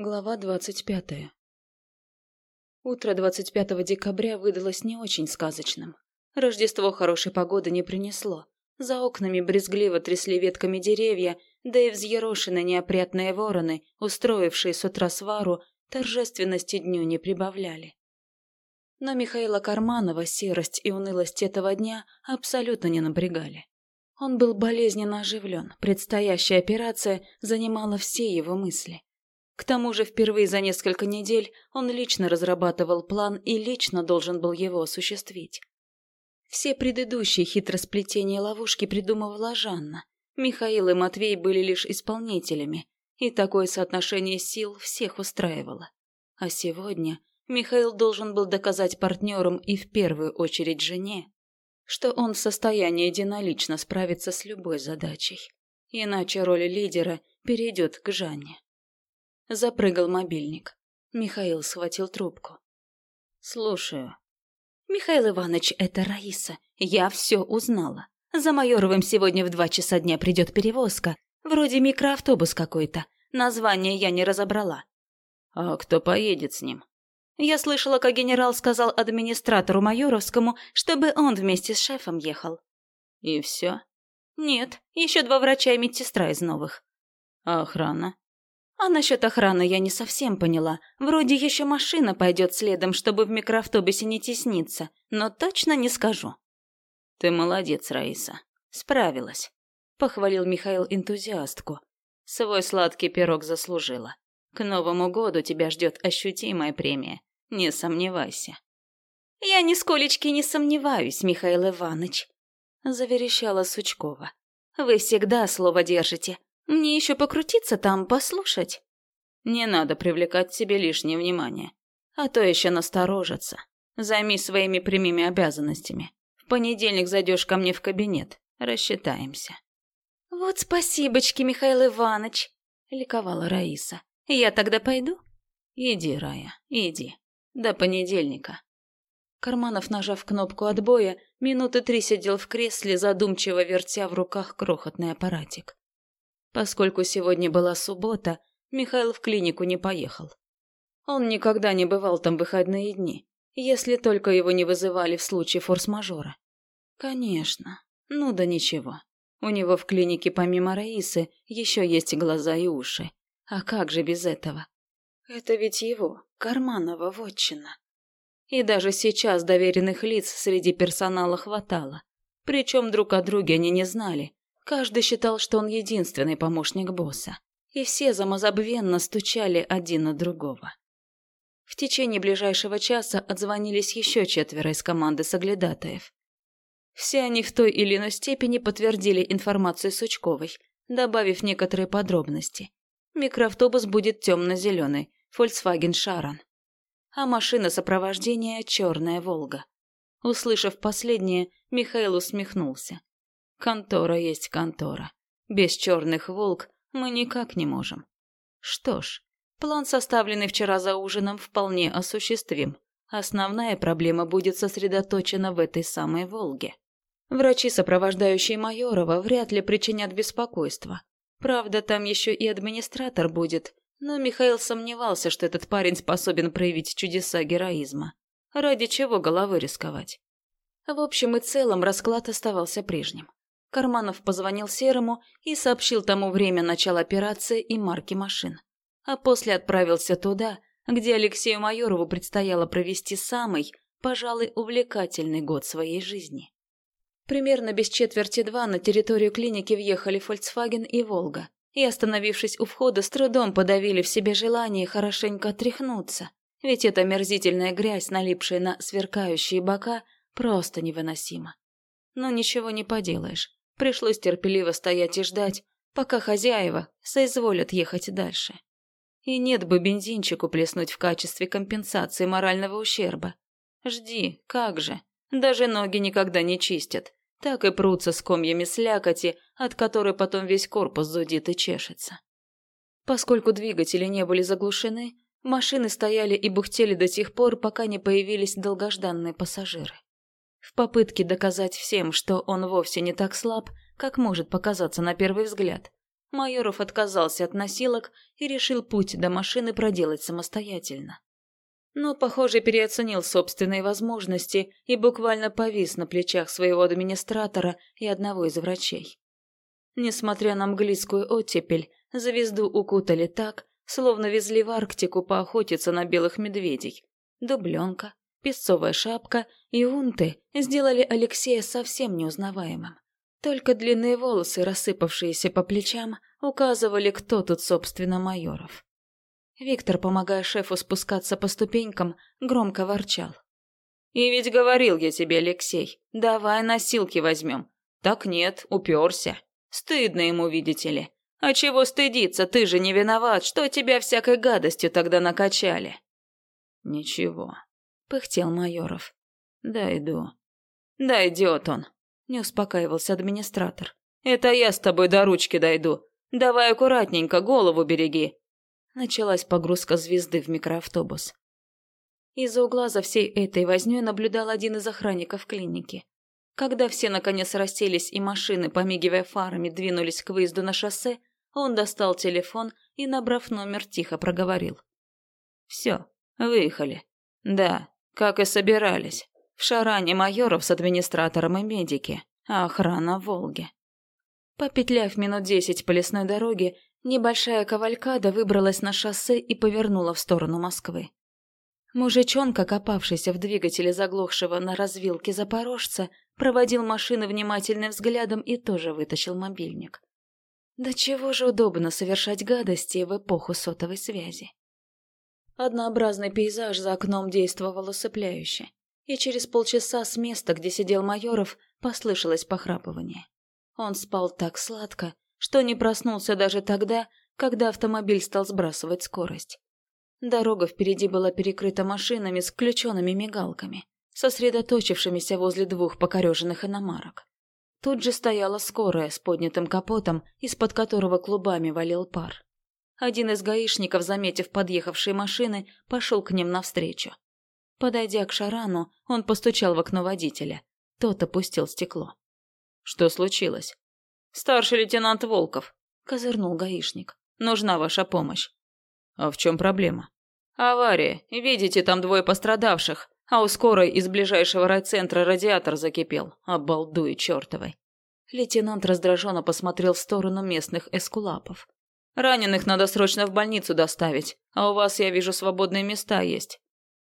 Глава двадцать пятая Утро 25 декабря выдалось не очень сказочным. Рождество хорошей погоды не принесло. За окнами брезгливо трясли ветками деревья, да и взъерошенные неопрятные вороны, устроившие с утра свару, торжественности дню не прибавляли. Но Михаила Карманова серость и унылость этого дня абсолютно не напрягали. Он был болезненно оживлен, предстоящая операция занимала все его мысли. К тому же впервые за несколько недель он лично разрабатывал план и лично должен был его осуществить. Все предыдущие хитросплетения ловушки придумывала Жанна. Михаил и Матвей были лишь исполнителями, и такое соотношение сил всех устраивало. А сегодня Михаил должен был доказать партнерам и в первую очередь жене, что он в состоянии единолично справиться с любой задачей. Иначе роль лидера перейдет к Жанне. Запрыгал мобильник. Михаил схватил трубку. «Слушаю». «Михаил Иванович, это Раиса. Я все узнала. За Майоровым сегодня в два часа дня придет перевозка. Вроде микроавтобус какой-то. Название я не разобрала». «А кто поедет с ним?» Я слышала, как генерал сказал администратору Майоровскому, чтобы он вместе с шефом ехал. «И все?» «Нет, еще два врача и медсестра из новых». «А охрана?» А насчет охраны я не совсем поняла. Вроде еще машина пойдет следом, чтобы в микроавтобусе не тесниться, но точно не скажу. Ты молодец, Раиса. Справилась. Похвалил Михаил энтузиастку. Свой сладкий пирог заслужила. К Новому году тебя ждет ощутимая премия. Не сомневайся. Я нисколечки не сомневаюсь, Михаил Иванович. Заверещала Сучкова. Вы всегда слово держите. Мне еще покрутиться там, послушать. Не надо привлекать к себе лишнее внимание. А то еще насторожатся. Займись своими прямыми обязанностями. В понедельник зайдешь ко мне в кабинет. Рассчитаемся. Вот спасибочки, Михаил Иванович, ликовала Раиса. Я тогда пойду? Иди, Рая, иди. До понедельника. Карманов, нажав кнопку отбоя, минуты три сидел в кресле, задумчиво вертя в руках крохотный аппаратик. Поскольку сегодня была суббота, Михаил в клинику не поехал. Он никогда не бывал там выходные дни, если только его не вызывали в случае форс-мажора. Конечно. Ну да ничего. У него в клинике помимо Раисы еще есть глаза и уши. А как же без этого? Это ведь его, Карманова вотчина. И даже сейчас доверенных лиц среди персонала хватало. Причем друг о друге они не знали, Каждый считал, что он единственный помощник босса, и все замозабвенно стучали один на другого. В течение ближайшего часа отзвонились еще четверо из команды соглядатаев. Все они в той или иной степени подтвердили информацию Сучковой, добавив некоторые подробности. Микроавтобус будет темно-зеленый, Volkswagen Шаран. А машина сопровождения – черная «Волга». Услышав последнее, Михаил усмехнулся. Контора есть контора. Без черных волк мы никак не можем. Что ж, план, составленный вчера за ужином, вполне осуществим. Основная проблема будет сосредоточена в этой самой «Волге». Врачи, сопровождающие Майорова, вряд ли причинят беспокойство. Правда, там еще и администратор будет, но Михаил сомневался, что этот парень способен проявить чудеса героизма. Ради чего головы рисковать? В общем и целом расклад оставался прежним. Карманов позвонил Серому и сообщил тому время начала операции и марки машин. А после отправился туда, где Алексею Майорову предстояло провести самый, пожалуй, увлекательный год своей жизни. Примерно без четверти два на территорию клиники въехали Volkswagen и «Волга», и, остановившись у входа, с трудом подавили в себе желание хорошенько отряхнуться, ведь эта мерзительная грязь, налипшая на сверкающие бока, просто невыносима. Но ничего не поделаешь. Пришлось терпеливо стоять и ждать, пока хозяева соизволят ехать дальше. И нет бы бензинчику плеснуть в качестве компенсации морального ущерба. Жди, как же. Даже ноги никогда не чистят. Так и прутся с комьями слякоти, от которой потом весь корпус зудит и чешется. Поскольку двигатели не были заглушены, машины стояли и бухтели до тех пор, пока не появились долгожданные пассажиры. В попытке доказать всем, что он вовсе не так слаб, как может показаться на первый взгляд, Майоров отказался от носилок и решил путь до машины проделать самостоятельно. Но, похоже, переоценил собственные возможности и буквально повис на плечах своего администратора и одного из врачей. Несмотря на английскую оттепель, звезду укутали так, словно везли в Арктику поохотиться на белых медведей. Дубленка, песцовая шапка и унты сделали Алексея совсем неузнаваемым. Только длинные волосы, рассыпавшиеся по плечам, указывали, кто тут, собственно, майоров. Виктор, помогая шефу спускаться по ступенькам, громко ворчал. «И ведь говорил я тебе, Алексей, давай носилки возьмем. Так нет, уперся. Стыдно ему, видите ли. А чего стыдиться, ты же не виноват, что тебя всякой гадостью тогда накачали». «Ничего», — пыхтел Майоров. «Дойду». «Дойдет он», — не успокаивался администратор. «Это я с тобой до ручки дойду. Давай аккуратненько, голову береги». Началась погрузка звезды в микроавтобус. Из-за угла за всей этой вознёй наблюдал один из охранников клиники. Когда все наконец расселись и машины, помигивая фарами, двинулись к выезду на шоссе, он достал телефон и, набрав номер, тихо проговорил. «Все, выехали. Да, как и собирались. В шаране майоров с администратором и медики, а охрана в Волге». Попетляв минут десять по лесной дороге, небольшая кавалькада выбралась на шоссе и повернула в сторону Москвы. Мужичонка, копавшийся в двигателе заглохшего на развилке запорожца, проводил машины внимательным взглядом и тоже вытащил мобильник. Да чего же удобно совершать гадости в эпоху сотовой связи. Однообразный пейзаж за окном действовал усыпляюще, и через полчаса с места, где сидел Майоров, послышалось похрапывание. Он спал так сладко, что не проснулся даже тогда, когда автомобиль стал сбрасывать скорость. Дорога впереди была перекрыта машинами с включенными мигалками, сосредоточившимися возле двух покореженных иномарок. Тут же стояла скорая с поднятым капотом, из-под которого клубами валил пар. Один из гаишников, заметив подъехавшие машины, пошел к ним навстречу. Подойдя к Шарану, он постучал в окно водителя. Тот опустил стекло. «Что случилось?» «Старший лейтенант Волков», — козырнул гаишник. «Нужна ваша помощь». «А в чем проблема?» «Авария. Видите, там двое пострадавших. А у скорой из ближайшего райцентра радиатор закипел. Обалдуй чертовой. Лейтенант раздраженно посмотрел в сторону местных эскулапов. «Раненых надо срочно в больницу доставить, а у вас, я вижу, свободные места есть».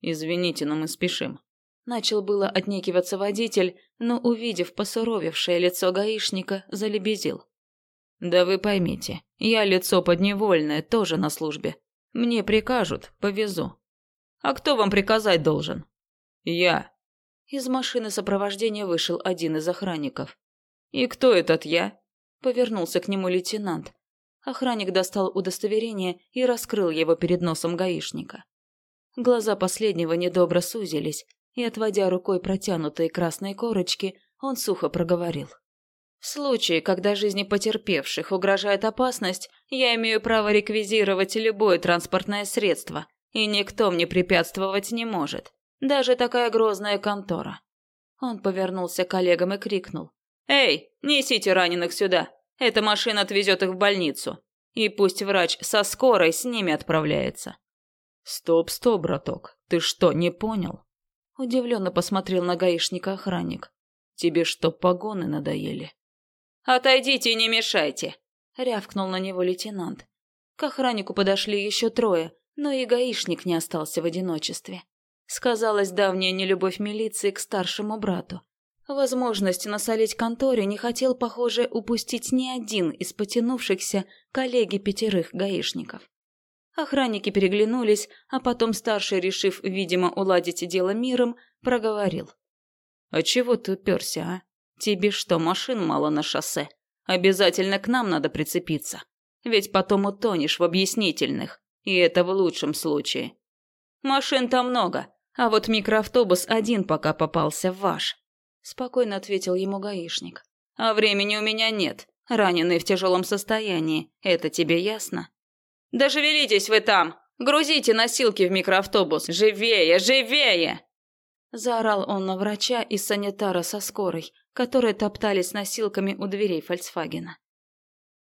«Извините, но мы спешим». Начал было отнекиваться водитель, но, увидев посуровевшее лицо гаишника, залебезил. «Да вы поймите, я лицо подневольное, тоже на службе. Мне прикажут, повезу. А кто вам приказать должен?» «Я». Из машины сопровождения вышел один из охранников. «И кто этот я?» Повернулся к нему лейтенант. Охранник достал удостоверение и раскрыл его перед носом гаишника. Глаза последнего недобро сузились, и, отводя рукой протянутые красные корочки, он сухо проговорил. В случае, когда жизни потерпевших угрожает опасность, я имею право реквизировать любое транспортное средство, и никто мне препятствовать не может. Даже такая грозная контора. Он повернулся к коллегам и крикнул. «Эй, несите раненых сюда! Эта машина отвезет их в больницу. И пусть врач со скорой с ними отправляется». «Стоп, стоп, браток, ты что, не понял?» Удивленно посмотрел на гаишника охранник. «Тебе что, погоны надоели?» «Отойдите и не мешайте!» — рявкнул на него лейтенант. К охраннику подошли еще трое, но и гаишник не остался в одиночестве. Сказалась давняя нелюбовь милиции к старшему брату. Возможность насолить конторе не хотел, похоже, упустить ни один из потянувшихся коллеги пятерых гаишников. Охранники переглянулись, а потом старший, решив, видимо, уладить дело миром, проговорил. «А чего ты уперся, а? Тебе что, машин мало на шоссе? Обязательно к нам надо прицепиться. Ведь потом утонешь в объяснительных, и это в лучшем случае. Машин там много, а вот микроавтобус один пока попался ваш. Спокойно ответил ему гаишник. А времени у меня нет. Раненый в тяжелом состоянии. Это тебе ясно? Да шевелитесь вы там! Грузите носилки в микроавтобус! Живее, живее! Заорал он на врача и санитара со скорой, которые топтались носилками у дверей Фольксвагена.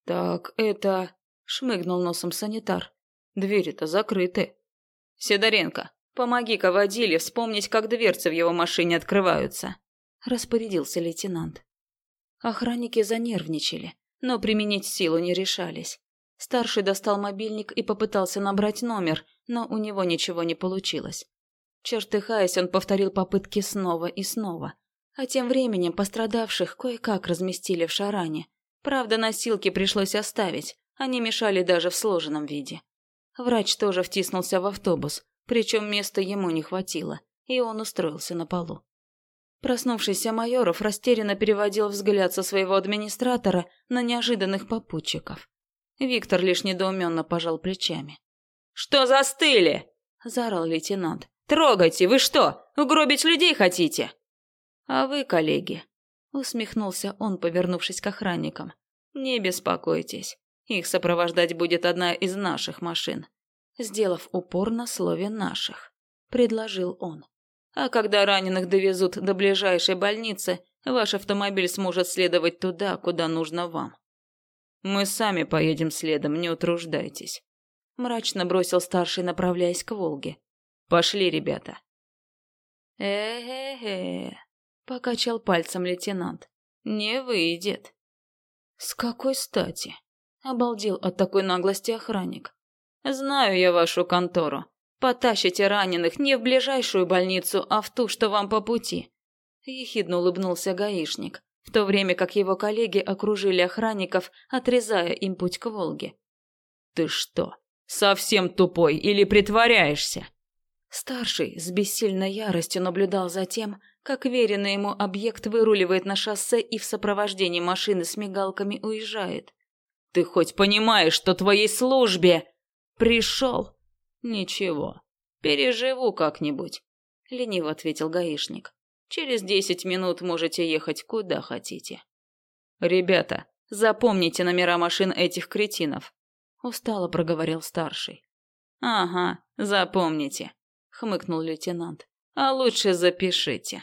Так это... Шмыгнул носом санитар. Двери-то закрыты. Сидоренко, помоги-ка водиле вспомнить, как дверцы в его машине открываются. Распорядился лейтенант. Охранники занервничали, но применить силу не решались. Старший достал мобильник и попытался набрать номер, но у него ничего не получилось. Чертыхаясь, он повторил попытки снова и снова. А тем временем пострадавших кое-как разместили в шаране. Правда, носилки пришлось оставить, они мешали даже в сложенном виде. Врач тоже втиснулся в автобус, причем места ему не хватило, и он устроился на полу. Проснувшийся Майоров растерянно переводил взгляд со своего администратора на неожиданных попутчиков. Виктор лишь недоуменно пожал плечами. «Что застыли?» – заорал лейтенант. «Трогайте! Вы что, угробить людей хотите?» «А вы, коллеги?» – усмехнулся он, повернувшись к охранникам. «Не беспокойтесь, их сопровождать будет одна из наших машин». Сделав упор на слове «наших», предложил он. «А когда раненых довезут до ближайшей больницы, ваш автомобиль сможет следовать туда, куда нужно вам». Мы сами поедем следом, не утруждайтесь. Мрачно бросил старший, направляясь к Волге. Пошли, ребята. Э-э-э, покачал пальцем лейтенант. Не выйдет. С какой стати? Обалдел от такой наглости охранник. Знаю я вашу контору. Потащите раненых не в ближайшую больницу, а в ту, что вам по пути. Ехидно улыбнулся гаишник в то время как его коллеги окружили охранников, отрезая им путь к Волге. «Ты что, совсем тупой или притворяешься?» Старший с бессильной яростью наблюдал за тем, как веренный ему объект выруливает на шоссе и в сопровождении машины с мигалками уезжает. «Ты хоть понимаешь, что твоей службе...» «Пришел?» «Ничего, переживу как-нибудь», — лениво ответил гаишник. Через десять минут можете ехать куда хотите. Ребята, запомните номера машин этих кретинов, устало проговорил старший. Ага, запомните, хмыкнул лейтенант. А лучше запишите.